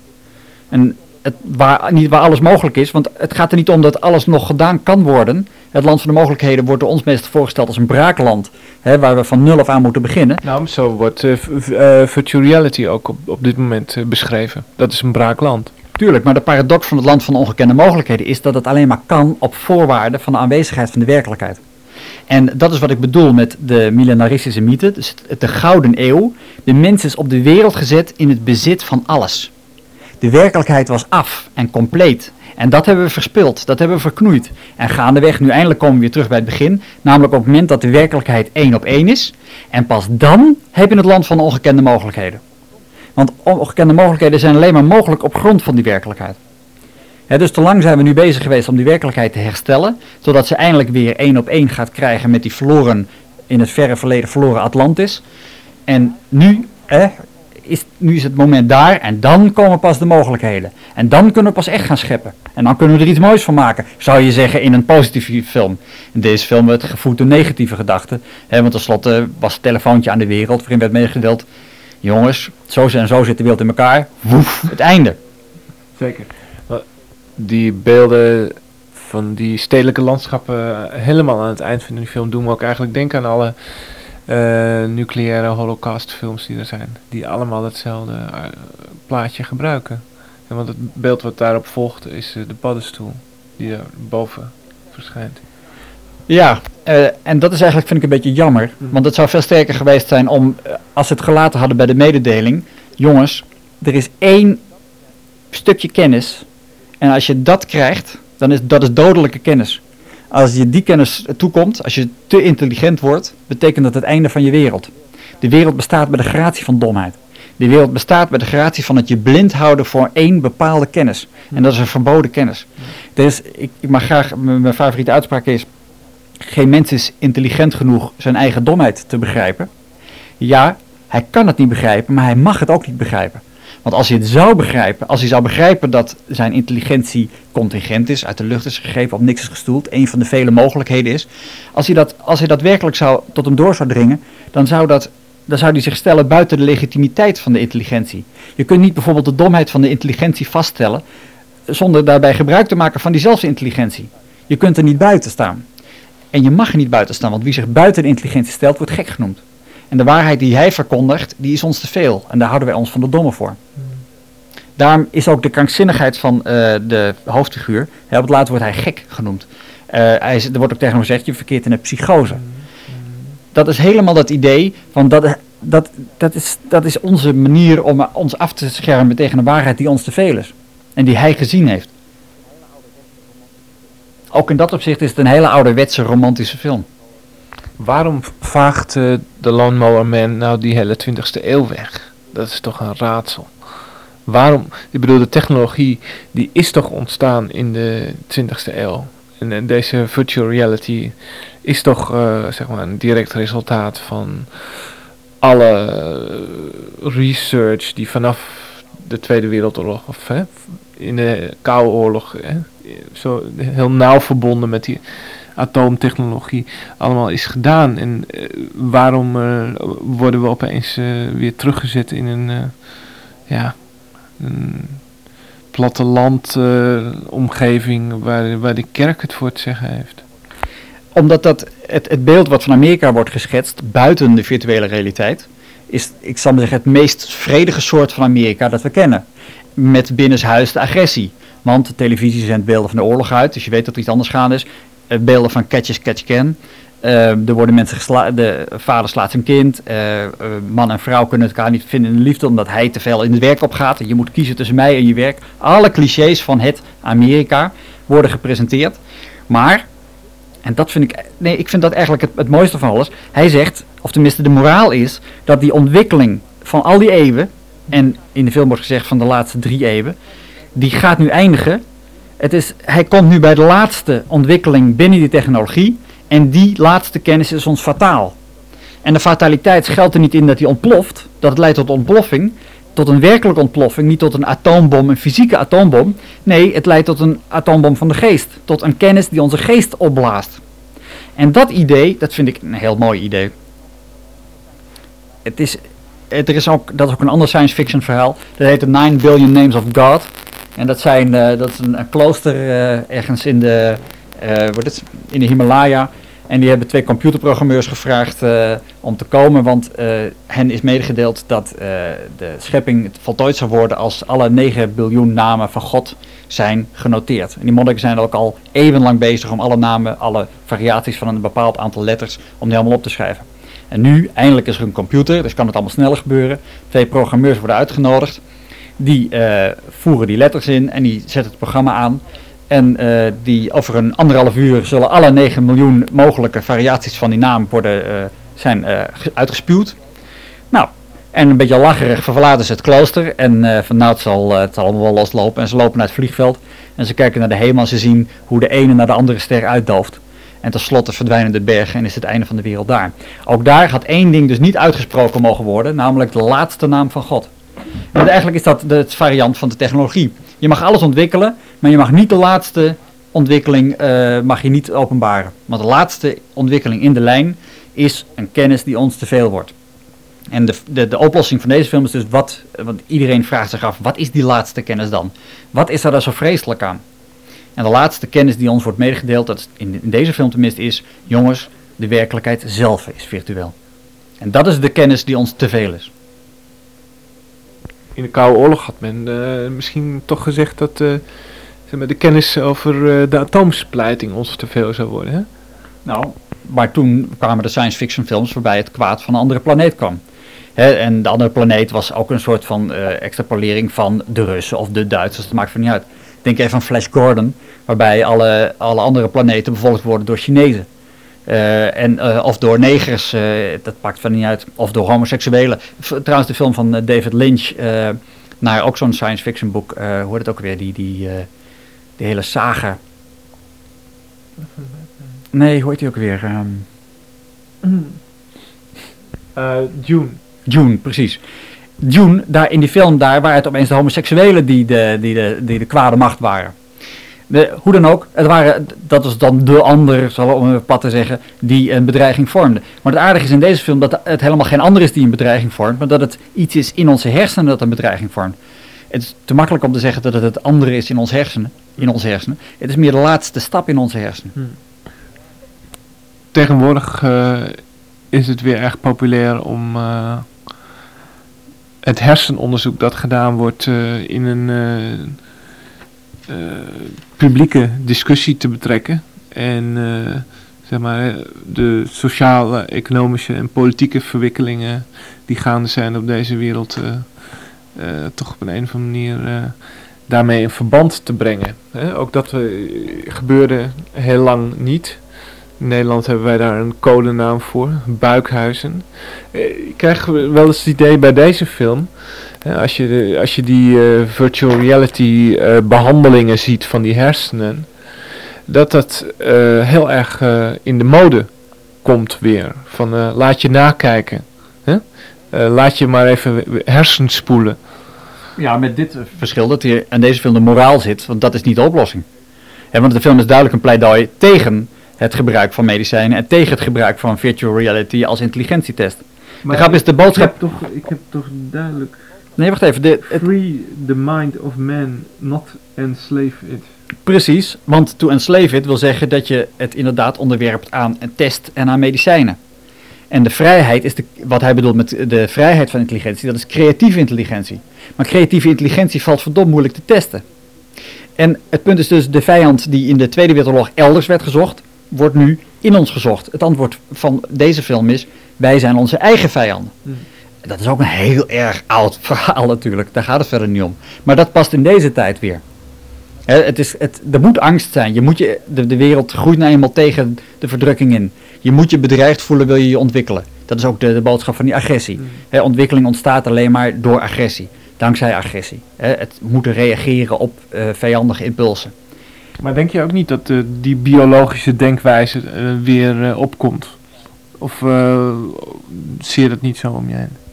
En het, waar, niet waar alles mogelijk is, want het gaat er niet om dat alles nog gedaan kan worden. Het land van de mogelijkheden wordt door ons meestal voorgesteld als een braakland, hè, waar we van nul af aan moeten beginnen. Nou, zo wordt uh, uh, virtual reality ook op, op dit moment uh, beschreven. Dat is een braakland. Tuurlijk, maar de paradox van het land van de ongekende mogelijkheden is dat het alleen maar kan op voorwaarde van de aanwezigheid van de werkelijkheid. En dat is wat ik bedoel met de millenaristische mythe, dus de gouden eeuw. De mens is op de wereld gezet in het bezit van alles. De werkelijkheid was af en compleet. En dat hebben we verspild, dat hebben we verknoeid. En gaandeweg, nu eindelijk komen we weer terug bij het begin. Namelijk op het moment dat de werkelijkheid één op één is. En pas dan heb je het land van ongekende mogelijkheden. Want ongekende mogelijkheden zijn alleen maar mogelijk op grond van die werkelijkheid dus te lang zijn we nu bezig geweest om die werkelijkheid te herstellen, zodat ze eindelijk weer één op één gaat krijgen met die verloren, in het verre verleden verloren Atlantis. En nu, is, nu is het moment daar en dan komen pas de mogelijkheden. En dan kunnen we pas echt gaan scheppen. En dan kunnen we er iets moois van maken, zou je zeggen, in een positieve film. In deze film werd gevoed door negatieve gedachten. want tenslotte was het telefoontje aan de wereld, waarin werd meegedeeld, jongens, zo en zo zit de wereld in elkaar, woef, het einde. Zeker die beelden van die stedelijke landschappen helemaal aan het eind van die film doen we ook eigenlijk denken aan alle uh, nucleaire holocaustfilms die er zijn. Die allemaal hetzelfde uh, plaatje gebruiken. En want het beeld wat daarop volgt is uh, de paddenstoel die er boven verschijnt. Ja, en dat is eigenlijk vind ik een beetje jammer. Mhm. Want het zou veel sterker geweest zijn om, als ze het gelaten hadden bij de mededeling. Jongens, er is één stukje kennis en als je dat krijgt, dan is dat is dodelijke kennis. Als je die kennis toekomt, als je te intelligent wordt, betekent dat het einde van je wereld. De wereld bestaat bij de gratie van domheid. De wereld bestaat bij de gratie van het je blind houden voor één bepaalde kennis. En dat is een verboden kennis. Dus ik, ik mag graag, mijn favoriete uitspraak is, geen mens is intelligent genoeg zijn eigen domheid te begrijpen. Ja, hij kan het niet begrijpen, maar hij mag het ook niet begrijpen. Want als hij het zou begrijpen, als hij zou begrijpen dat zijn intelligentie contingent is, uit de lucht is gegeven, op niks is gestoeld, een van de vele mogelijkheden is. Als hij dat, als hij dat werkelijk zou, tot hem door zou dringen, dan zou, dat, dan zou hij zich stellen buiten de legitimiteit van de intelligentie. Je kunt niet bijvoorbeeld de domheid van de intelligentie vaststellen, zonder daarbij gebruik te maken van diezelfde intelligentie. Je kunt er niet buiten staan. En je mag er niet buiten staan, want wie zich buiten de intelligentie stelt, wordt gek genoemd. En de waarheid die hij verkondigt, die is ons te veel. En daar houden wij ons van de domme voor. Daarom is ook de krankzinnigheid van uh, de hoofdfiguur, hè, op later wordt hij gek genoemd. Uh, hij er wordt ook tegen hem gezegd, je verkeert in een psychose. Dat is helemaal dat idee van dat, dat, dat, is, dat is onze manier om ons af te schermen tegen een waarheid die ons te veel is. En die hij gezien heeft. Ook in dat opzicht is het een hele ouderwetse romantische film. Waarom vaagt uh, de Lawnmower Man nou die hele 20ste eeuw weg? Dat is toch een raadsel. Waarom, ik bedoel, de technologie die is toch ontstaan in de 20ste eeuw. En, deze virtual reality is toch uh, zeg maar een direct resultaat van alle uh, research die vanaf de Tweede Wereldoorlog of hè, in de Koude Oorlog hè, zo heel nauw verbonden met die atoomtechnologie allemaal is gedaan. En waarom worden we opeens weer teruggezet in een, ja, een plattelandomgeving waar, waar de kerk het voor het zeggen heeft? Omdat dat het, het beeld wat van Amerika wordt geschetst buiten de virtuele realiteit, is, ik zal maar zeggen, het meest vredige soort van Amerika dat we kennen. Met binnenshuis de agressie. Want de televisie zendt beelden van de oorlog uit, dus je weet dat er iets anders gaande is. Uh, beelden van catch as catch can. Uh, er worden mensen gesla de vader slaat zijn kind. Uh, man en vrouw kunnen elkaar niet vinden in de liefde omdat hij te veel in het werk opgaat. Je moet kiezen tussen mij en je werk. Alle clichés van het Amerika worden gepresenteerd. Maar en dat vind ik, nee, ik vind dat eigenlijk het, het mooiste van alles. Hij zegt, of tenminste de moraal is, dat die ontwikkeling van al die eeuwen, en in de film wordt gezegd van de laatste drie eeuwen, die gaat nu eindigen. Het is, hij komt nu bij de laatste ontwikkeling binnen die technologie, en die laatste kennis is ons fataal. En de fataliteit geldt er niet in dat die ontploft, dat het leidt tot ontploffing, tot een werkelijke ontploffing, niet tot een atoombom, een fysieke atoombom. Nee, het leidt tot een atoombom van de geest, tot een kennis die onze geest opblaast. En dat idee, dat vind ik een heel mooi idee. Het is, er is ook, dat is ook een ander science fiction verhaal. Dat heet The 9 Billion Names of God. En dat, zijn, uh, dat is een, klooster uh, ergens in de, uh, wat is, in de Himalaya. En die hebben twee computerprogrammeurs gevraagd om te komen, want hen is medegedeeld dat de schepping voltooid zou worden als alle 9 biljoen namen van God zijn genoteerd. En die monniken zijn ook al eeuwenlang bezig om alle namen, alle variaties van een bepaald aantal letters, om die allemaal op te schrijven. En nu, eindelijk is er een computer, dus kan het allemaal sneller gebeuren. Twee programmeurs worden uitgenodigd, die voeren die letters in en die zetten het programma aan. En uh, die over een anderhalf uur zullen alle 9 miljoen mogelijke variaties van die naam worden, uh, zijn uitgespuwd. Nou, en een beetje lacherig verlaten ze het klooster. En van nou, het zal, het allemaal wel loslopen. En ze lopen naar het vliegveld. En ze kijken naar de hemel en ze zien hoe de ene naar de andere ster uitdooft. En tenslotte verdwijnen de bergen en is het einde van de wereld daar. Ook daar gaat één ding dus niet uitgesproken mogen worden, namelijk de laatste naam van God. En eigenlijk is dat de variant van de technologie. Je mag alles ontwikkelen, maar je mag niet de laatste ontwikkeling uh, mag je niet openbaren. Want de laatste ontwikkeling in de lijn is een kennis die ons te veel wordt. En de, de, de oplossing van deze film is dus wat, want iedereen vraagt zich af, wat is die laatste kennis dan? Wat is er daar zo vreselijk aan? En de laatste kennis die ons wordt medegedeeld, dat in, in deze film tenminste is, jongens, de werkelijkheid zelf is virtueel. En dat is de kennis die ons te veel is in de Koude Oorlog had men uh, misschien toch gezegd dat uh, zeg de kennis over uh, de atoomsplijting ons te veel zou worden. Hè? Nou, maar toen kwamen de science fiction films waarbij het kwaad van een andere planeet kwam. En de andere planeet was ook een soort van extrapolering van de Russen of de Duitsers, dat maakt van niet uit. Denk even aan Flash Gordon, waarbij alle, alle andere planeten bevolkt worden door Chinezen. Uh, en, uh, of door negers, uh, dat pakt van niet uit. Of door homoseksuelen. trouwens, de film van David Lynch, naar ook zo'n science fiction boek, heet het ook weer, die, die, die hele saga. Nee, heet die ook weer? Um... June. June, precies. June, daar in die film daar waren het opeens de homoseksuelen die de, die de, die de kwade macht waren hoe dan ook, het waren, dat was dan de ander, zal ik om het plat te zeggen, die een bedreiging vormde. Maar het aardige is in deze film dat het helemaal geen ander is die een bedreiging vormt, maar dat het iets is in onze hersenen dat een bedreiging vormt. Het is te makkelijk om te zeggen dat het het andere is in onze hersenen. In onze hersenen. Het is meer de laatste stap in onze hersenen. Hmm. Tegenwoordig uh, is het weer erg populair om uh, het hersenonderzoek dat gedaan wordt uh, in een uh, publieke discussie te betrekken. En uh, zeg maar, de sociale, economische en politieke verwikkelingen die gaande zijn op deze wereld uh, toch op een, een of andere manier daarmee in verband te brengen. Ook dat gebeurde heel lang niet. In Nederland hebben wij daar een codenaam voor, buikhuizen. Ik krijg wel eens het idee bij deze film als, je als je die uh, virtual reality uh, behandelingen ziet van die hersenen, dat dat uh, heel erg in de mode komt weer. Van laat je nakijken. laat je maar even hersenspoelen. Ja, met dit verschil dat hier aan deze film de moraal zit, want dat is niet de oplossing. want de film is duidelijk een pleidooi tegen het gebruik van medicijnen en tegen het gebruik van virtual reality als intelligentietest. Maar de grap is de boodschap. Ik heb toch, ik heb toch duidelijk... Nee, wacht even. De, het, Free the mind of man, not enslave it. precies, want to enslave it wil zeggen dat je het inderdaad onderwerpt aan een test en aan medicijnen. En de vrijheid is de, wat hij bedoelt met de vrijheid van intelligentie, dat is creatieve intelligentie. Maar creatieve intelligentie valt verdomd moeilijk te testen. En het punt is dus, de vijand die in de Tweede Wereldoorlog elders werd gezocht, wordt nu in ons gezocht. Het antwoord van deze film is, wij zijn onze eigen vijanden. Hmm. Dat is ook een heel erg oud verhaal natuurlijk, daar gaat het verder niet om. Maar dat past in deze tijd weer. Het is, het, er moet angst zijn. Je moet je, de, de wereld groeit nou eenmaal tegen de verdrukking in. Je moet je bedreigd voelen, wil je je ontwikkelen. Dat is ook de, de boodschap van die agressie. Hè, ontwikkeling ontstaat alleen maar door agressie. Dankzij agressie. Het moeten reageren op eh, vijandige impulsen. Maar denk je ook niet dat eh, die biologische denkwijze eh, weer opkomt? Of zie je dat niet zo om je heen?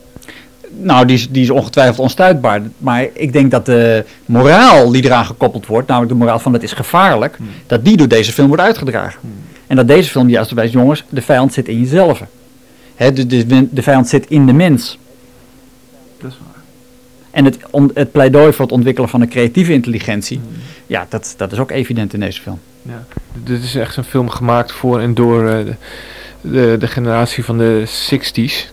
Nou, die is, die is ongetwijfeld onstuitbaar. Maar ik denk dat de moraal die eraan gekoppeld wordt, namelijk de moraal van het is gevaarlijk, Hmm. dat die door deze film wordt uitgedragen. Hmm. En dat deze film juist wijst, jongens, de vijand zit in jezelf. Hè, de, de, de vijand zit in de mens. Dat is waar. En het, on- het pleidooi voor het ontwikkelen van een creatieve intelligentie, ja, dat, dat is ook evident in deze film. Ja. Dit is echt een film gemaakt voor en door eh, de, de, de generatie van de 60s.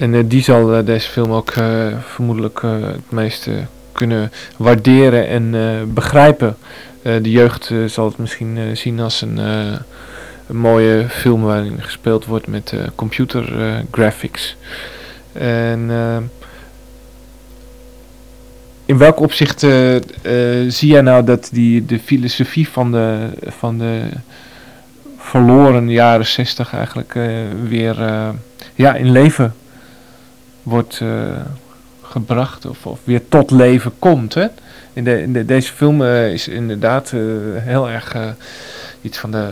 En eh, die zal eh, deze film ook eh, vermoedelijk het meeste kunnen waarderen en begrijpen. De jeugd zal het misschien zien als een, mooie film waarin gespeeld wordt met computer graphics. En in welk opzicht zie jij nou dat die, de filosofie van de, van de verloren jaren 60 eigenlijk weer ja, in leven wordt eh, gebracht of, of weer tot leven komt? Hè? In, de, in de, deze film eh, is inderdaad eh, heel erg iets van de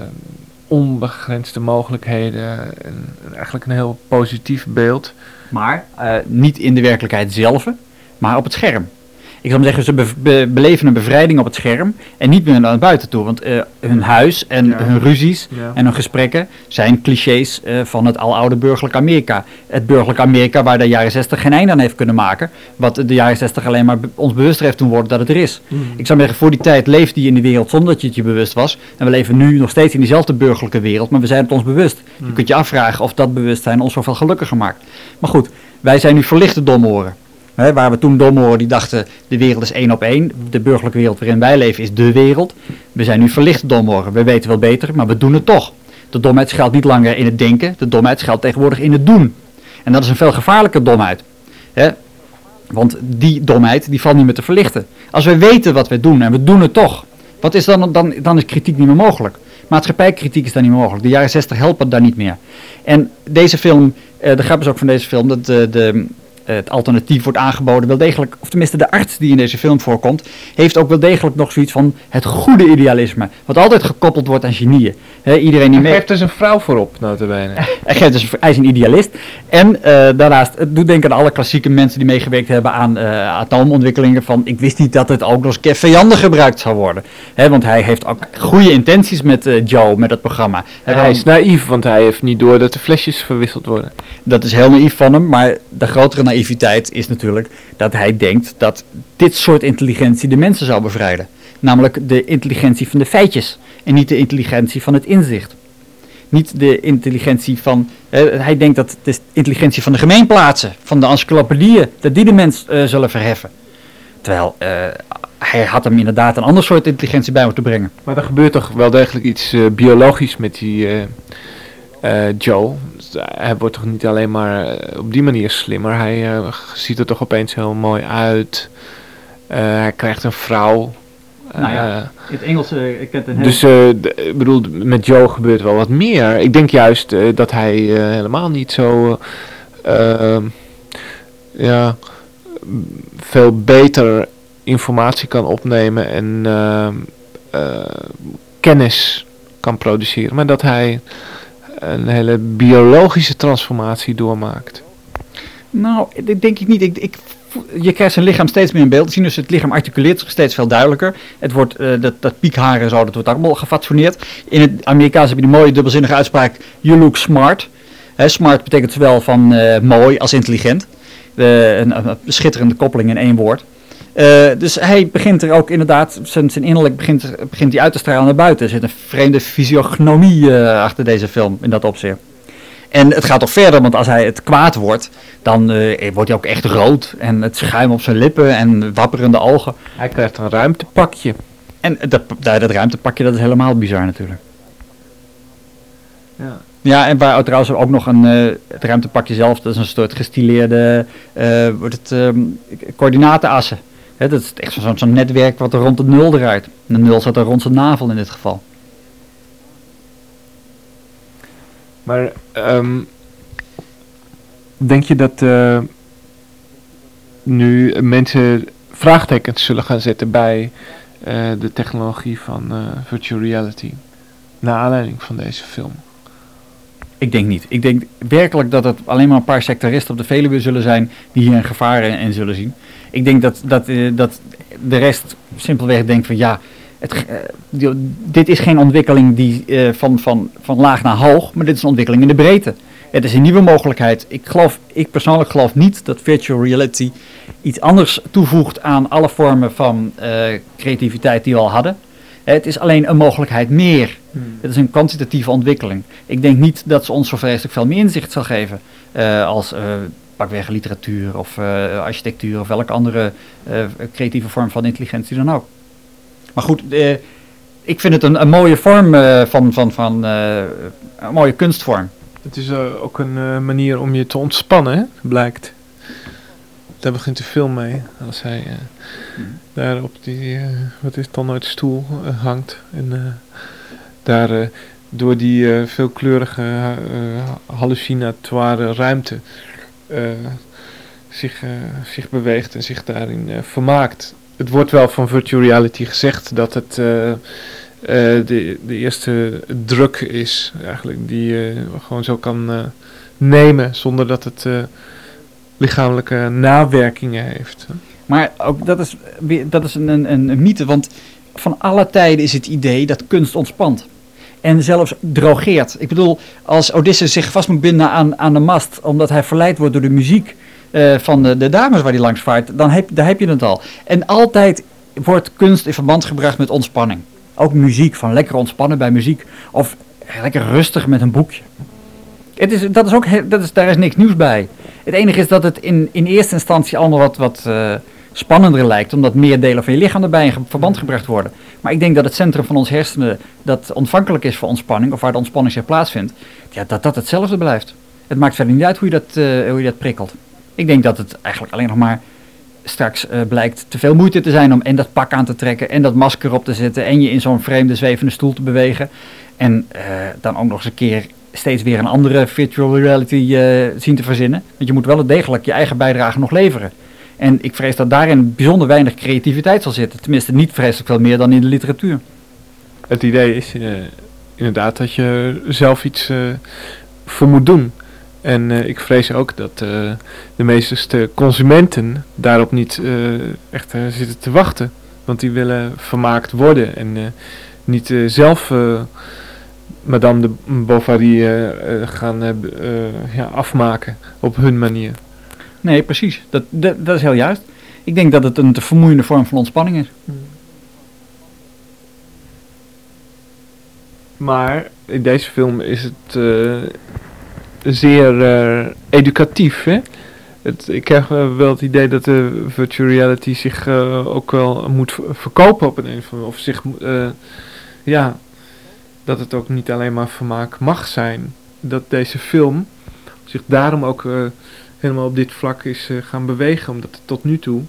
onbegrensde mogelijkheden en, en eigenlijk een heel positief beeld. Maar niet in de werkelijkheid zelf, maar op het scherm. Ik zou zeggen, ze be- be- beleven een bevrijding op het scherm en niet meer naar buiten toe. Want eh, hun huis en Ja. hun ruzies Ja. en hun gesprekken zijn clichés eh, van het aloude burgerlijk Amerika. Het burgerlijk Amerika waar de jaren 60 geen einde aan heeft kunnen maken. Wat de jaren 60 alleen maar be- ons bewuster heeft doen worden dat het er is. Ik zou zeggen, voor die tijd leefde je in de wereld zonder dat je het je bewust was. En we leven nu nog steeds in diezelfde burgerlijke wereld, maar we zijn het ons bewust. Je kunt je afvragen of dat bewustzijn ons zoveel gelukkiger maakt. Maar goed, wij zijn nu verlichte domoren. Waar we toen domoren die dachten, de wereld is één op één. De burgerlijke wereld waarin wij leven is de wereld. We zijn nu verlichte domoren. We weten wel beter, maar we doen het toch. De domheid schuilt niet langer in het denken. De domheid schuilt tegenwoordig in het doen. En dat is een veel gevaarlijke domheid. Hè? Want die domheid die valt niet meer te verlichten. Als wij weten wat we doen en we doen het toch, wat is dan, dan, dan is kritiek niet meer mogelijk. Maatschappijkritiek is dan niet mogelijk. De jaren 60 helpen daar niet meer. En deze film, eh, de grap is ook van deze film, dat de, de, eh, het alternatief wordt aangeboden, wel degelijk, of tenminste de arts die in deze film voorkomt, heeft ook wel degelijk nog zoiets van het goede idealisme. Wat altijd gekoppeld wordt aan genieën. Hè, iedereen die Hij geeft dus een vrouw voorop, notabene. Hij, geeft dus, hij is een idealist. En eh, daarnaast, het doet denken aan alle klassieke mensen die meegewerkt hebben aan eh, atoomontwikkelingen. Van ik wist niet dat het ook nog eens vijandig gebruikt zou worden. Hè, want hij heeft ook goede intenties met eh, Joe, met dat programma. En hij is naïef, want hij heeft niet door dat de flesjes verwisseld worden. Dat is heel naïef van hem, maar de grotere naïviteit is natuurlijk dat hij denkt dat dit soort intelligentie de mensen zou bevrijden. Namelijk de intelligentie van de feitjes en niet de intelligentie van het inzicht. Niet de intelligentie van, eh, hij denkt dat de intelligentie van de gemeenplaatsen, van de encyclopedieën, dat die de mens eh, zullen verheffen. Terwijl eh, hij had hem inderdaad een ander soort intelligentie bij moeten brengen. Maar er gebeurt toch wel degelijk iets biologisch met die Joe. Eh, hij wordt toch niet alleen maar eh, op die manier slimmer. Hij eh, ziet er toch opeens heel mooi uit. Hij krijgt een vrouw. Nou ja, In het Engels, ik heb een dus ik bedoel, met Joe gebeurt wel wat meer. Ik denk juist dat hij helemaal niet zo eh, ehm, ja, veel beter informatie kan opnemen en ehm, eh, kennis kan produceren. Maar dat hij een hele biologische transformatie doormaakt. Nou, dat denk ik niet. Ik, ik je krijgt zijn lichaam steeds meer in beeld te zien. Dus het lichaam articuleert zich steeds veel duidelijker. Het wordt, eh, dat, dat piekhaar en zo, dat wordt allemaal gefatsoeneerd. In het Amerikaans heb je die mooie dubbelzinnige uitspraak, you look smart. Smart betekent zowel van eh, mooi als intelligent. Een, een, schitterende koppeling in één woord. Uh, dus hij begint er ook inderdaad, zijn, zijn innerlijk begint, begint hij uit te stralen naar buiten. Er zit een vreemde fysiognomie uh, achter deze film in dat opzicht. En het gaat toch verder, want als hij het kwaad wordt, dan uh, wordt hij ook echt rood. En het schuim op zijn lippen en wapperende ogen. Hij krijgt een ruimtepakje. En dat, dat ruimtepakje, dat is helemaal bizar natuurlijk. Ja. Ja, en waar trouwens ook nog een, uh, het ruimtepakje zelf, dat is een soort gestileerde uh, wordt het, um, coördinatenassen. He, dat is echt zo'n zo netwerk wat er rond de nul draait. De nul zat er rond zijn navel in dit geval. Maar um, denk je dat uh, nu mensen vraagtekens zullen gaan zetten bij uh, de technologie van uh, virtual reality? Naar aanleiding van deze film. Ik denk niet. Ik denk werkelijk dat het alleen maar een paar sectoristen op de Veluwe zullen zijn die hier een gevaar in, zullen zien. Ik denk dat, dat, uh, dat de rest simpelweg denkt van ja, het, uh, dit is geen ontwikkeling die, uh, van, van, van laag naar hoog, maar dit is een ontwikkeling in de breedte. Het is een nieuwe mogelijkheid. Ik, geloof, ik persoonlijk geloof niet dat virtual reality iets anders toevoegt aan alle vormen van creativiteit die we al hadden. Het is alleen een mogelijkheid meer. Hmm. Het is een kwantitatieve ontwikkeling. Ik denk niet dat ze ons zo vreselijk veel meer inzicht zal geven uh, als uh, pakweg literatuur of uh, architectuur of welke andere creatieve vorm van intelligentie dan ook. Maar goed, ik vind het een, een mooie vorm van, van, van een mooie kunstvorm. Het is ook een manier om je te ontspannen, hè? blijkt. Daar begint de film mee. Als hij hmm. daar op die, wat is het dan uit stoel hangt. En uh, daar door die veelkleurige hallucinatoire ruimte zich, zich beweegt en zich daarin vermaakt. Het wordt wel van virtual reality gezegd dat het de, de eerste druk is, eigenlijk, die je gewoon zo kan nemen zonder dat het lichamelijke nawerkingen heeft. Maar ook dat is, dat is een, een, een mythe, want van alle tijden is het idee dat kunst ontspant. En zelfs drogeert. Ik bedoel, als Odysseus zich vast moet binden aan, aan de mast, omdat hij verleid wordt door de muziek uh, van de, dames waar hij langs vaart, dan heb, daar heb je het al. En altijd wordt kunst in verband gebracht met ontspanning. Ook muziek, van lekker ontspannen bij muziek. Of lekker rustig met een boekje. Het is, dat is ook, dat is, daar is niks nieuws bij. Het enige is dat het in, in eerste instantie allemaal wat, wat uh, spannender lijkt, omdat meer delen van je lichaam erbij in verband gebracht worden. Maar ik denk dat het centrum van ons hersenen, dat ontvankelijk is voor ontspanning, of waar de ontspanning zich plaatsvindt, ja, dat dat hetzelfde blijft. Het maakt verder niet uit hoe je dat, uh, hoe je dat prikkelt. Ik denk dat het eigenlijk alleen nog maar straks uh, blijkt te veel moeite te zijn om en dat pak aan te trekken en dat masker op te zetten en je in zo'n vreemde zwevende stoel te bewegen. En dan ook nog eens een keer steeds weer een andere virtual reality zien te verzinnen. Want je moet wel degelijk je eigen bijdrage nog leveren. En ik vrees dat daarin bijzonder weinig creativiteit zal zitten. Tenminste, niet vreselijk veel meer dan in de literatuur. Het idee is uh, inderdaad dat je zelf iets uh, voor moet doen. En ik vrees ook dat de meeste consumenten daarop niet echt zitten te wachten. Want die willen vermaakt worden en niet zelf Madame de Bovary gaan ja, afmaken op hun manier. Nee, precies. Dat, dat, is heel juist. Ik denk dat het een te vermoeiende vorm van ontspanning is. Maar in deze film is het zeer educatief. Hè? Het, ik heb wel het idee dat de virtual reality zich ook wel moet verkopen op een of andere Of zich, ja, dat het ook niet alleen maar vermaak mag zijn. Dat deze film zich daarom ook helemaal op dit vlak is uh, gaan bewegen. Omdat het tot nu toe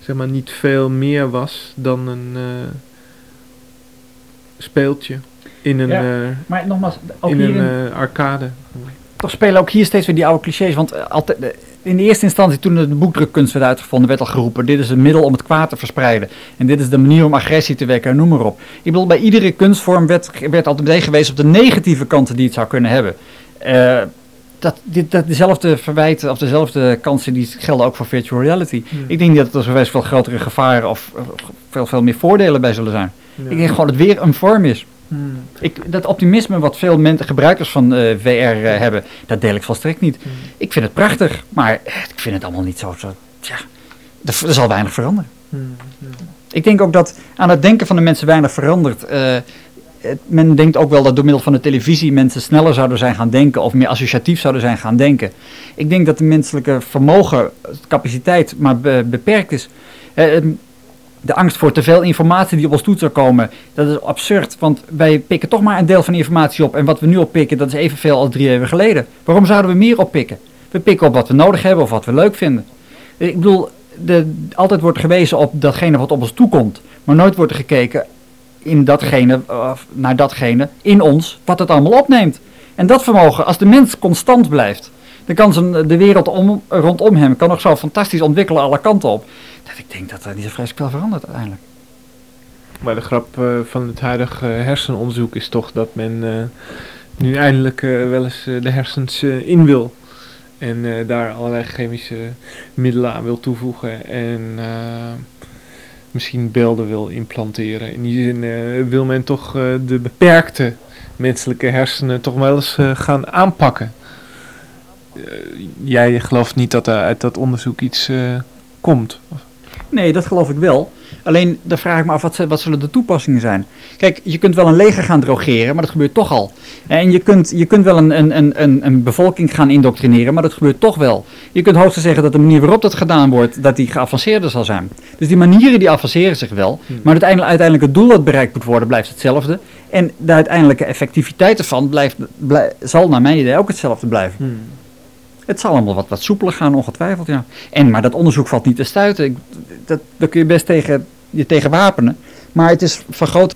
zeg maar niet veel meer was dan een uh, speeltje in een, ja, maar nogmaals, ook in een arcade. Toch spelen ook hier steeds weer die oude clichés. Want altijd, in de eerste instantie, toen de boekdrukkunst werd uitgevonden, werd al geroepen: dit is een middel om het kwaad te verspreiden. En dit is de manier om agressie te wekken, noem maar op. Ik bedoel, bij iedere kunstvorm werd, werd altijd meteen gewezen op de negatieve kanten die het zou kunnen hebben. Uh, dat, dit, dat dezelfde verwijten of dezelfde kansen die gelden ook voor virtual reality. Ik denk niet dat er zo best veel grotere gevaren of of veel, veel meer voordelen bij zullen zijn. Ja. Ik denk gewoon dat het weer een vorm is. Hmm. Ik, dat optimisme wat veel mensen, gebruikers van eh, VR eh, hebben, dat deel ik volstrekt niet. Hmm. Ik vind het prachtig, maar eh, ik vind het allemaal niet zo. zo tja, er, er zal weinig veranderen. Hmm. Ik denk ook dat aan het denken van de mensen weinig verandert. Eh, het- men denkt ook wel dat door middel van de televisie mensen sneller zouden zijn gaan denken of meer associatief zouden zijn gaan denken. Ik denk dat de menselijke vermogen, capaciteit, maar be- beperkt is. Eh, ehm, de angst voor te veel informatie die op ons toe zou komen, dat is absurd. Want wij pikken toch maar een deel van de informatie op. En wat we nu oppikken, dat is evenveel als drie jaar geleden. Waarom zouden we meer oppikken? We pikken op wat we nodig hebben of wat we leuk vinden. Ik bedoel, de, altijd wordt gewezen op datgene wat op ons toekomt. Maar nooit wordt er gekeken in datgene, of naar datgene in ons, wat het allemaal opneemt. En dat vermogen, als de mens constant blijft, dan kan zijn, de wereld om, rondom hem kan nog zo fantastisch ontwikkelen alle kanten op. Dat ik denk dat er niet zo vreselijk veel verandert uiteindelijk. Maar de grap eh, van het huidige hersenonderzoek is toch dat men eh, nu eindelijk eh, wel eens eh, de hersens eh, in wil. En eh, daar allerlei chemische middelen aan wil toevoegen. En eh, misschien beelden wil implanteren. In die zin eh, wil men toch eh, de beperkte menselijke hersenen toch wel eens eh, gaan aanpakken. Jij gelooft niet dat er uit dat onderzoek iets komt? Nee, dat geloof ik wel. Alleen, dan vraag ik me af, wat, wat zullen de toepassingen zijn? Kijk, je kunt wel een leger gaan drogeren, maar dat gebeurt toch al. En je kunt, je kunt wel een, een, een, een, een bevolking gaan indoctrineren, maar dat gebeurt toch wel. Je kunt hoogstens zeggen dat de manier waarop dat gedaan wordt, dat die geavanceerder zal zijn. Dus die manieren die avanceren zich wel, Hmm. maar uiteindelijk het doel dat bereikt moet worden, blijft hetzelfde. En de uiteindelijke effectiviteit ervan blijft, blij- zal naar mijn idee ook hetzelfde blijven. Hmm. Het zal allemaal wat, wat soepeler gaan, ongetwijfeld, ja. En, maar dat onderzoek valt niet te stuiten. Ik, dat, daar kun je best tegen, je tegen wapenen. Maar het is van grote